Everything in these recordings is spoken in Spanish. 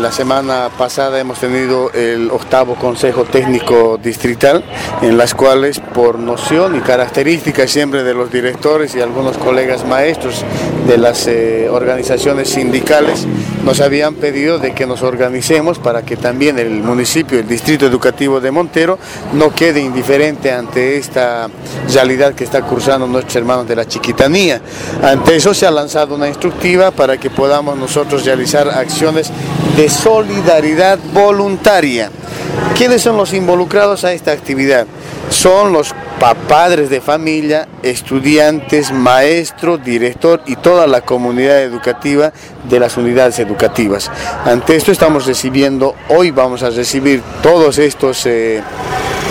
la semana pasada hemos tenido el octavo Consejo Técnico Distrital, en las cuales por noción y características siempre de los directores y algunos colegas maestros de las eh, organizaciones sindicales, nos habían pedido de que nos organicemos para que también el municipio, el Distrito Educativo de Montero, no quede indiferente ante esta realidad que está cursando nuestros hermanos de la chiquitanía. Ante eso se ha lanzado una instructiva para que podamos nosotros realizar acciones de solidaridad voluntaria. ¿Quiénes son los involucrados a esta actividad? Son los padres de familia, estudiantes, maestros, director y toda la comunidad educativa de las unidades educativas. Ante esto estamos recibiendo, hoy vamos a recibir todos estos eh,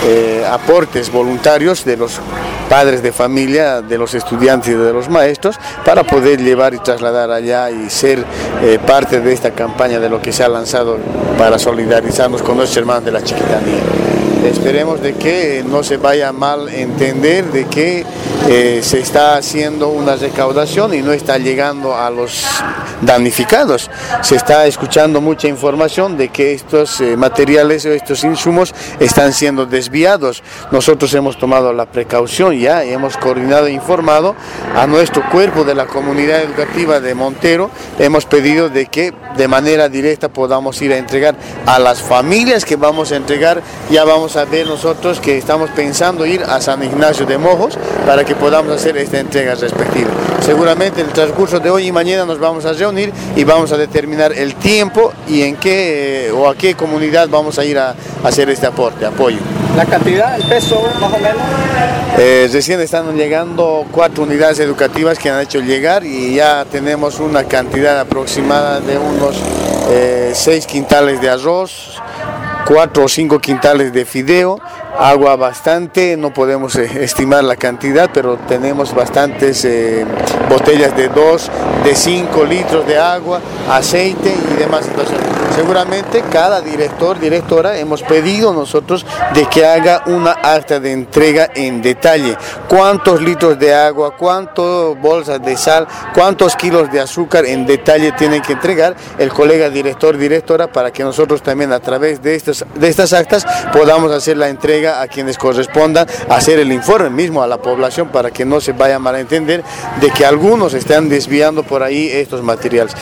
eh, aportes voluntarios de los padres de familia, de los estudiantes y de los maestros, para poder llevar y trasladar allá y ser eh, parte de esta campaña de lo que se ha lanzado para solidarizarnos con nuestros hermanos de la chiquitanía. Esperemos de que no se vaya mal entender de que eh, se está haciendo una recaudación y no está llegando a los damnificados. Se está escuchando mucha información de que estos eh, materiales o estos insumos están siendo desviados. Nosotros hemos tomado la precaución ya y hemos coordinado e informado a nuestro cuerpo de la comunidad educativa de Montero. Hemos pedido de que de manera directa podamos ir a entregar a las familias que vamos a entregar. Ya vamos a ver nosotros que estamos pensando ir a San Ignacio de Mojos para que podamos hacer esta entrega respectiva. Seguramente en el transcurso de hoy y mañana nos vamos a reunir y vamos a determinar el tiempo y en qué o a qué comunidad vamos a ir a, hacer este aporte, apoyo. ¿La cantidad, el peso más o menos? Eh, recién están llegando cuatro unidades educativas que han hecho llegar y ya tenemos una cantidad aproximada de unos eh, seis quintales de arroz, cuatro o cinco quintales de fideo, agua bastante, no podemos eh, estimar la cantidad, pero tenemos bastantes eh, botellas de 2, de 5 litros de agua, aceite y demás situaciones. Seguramente cada director, directora, hemos pedido nosotros de que haga una acta de entrega en detalle. Cuántos litros de agua, cuántas bolsas de sal, cuántos kilos de azúcar en detalle tienen que entregar el colega director, directora, para que nosotros también a través de estas, de estas actas podamos hacer la entrega a quienes correspondan, hacer el informe mismo a la población para que no se vaya a malentender de que algunos están desviando por ahí estos materiales.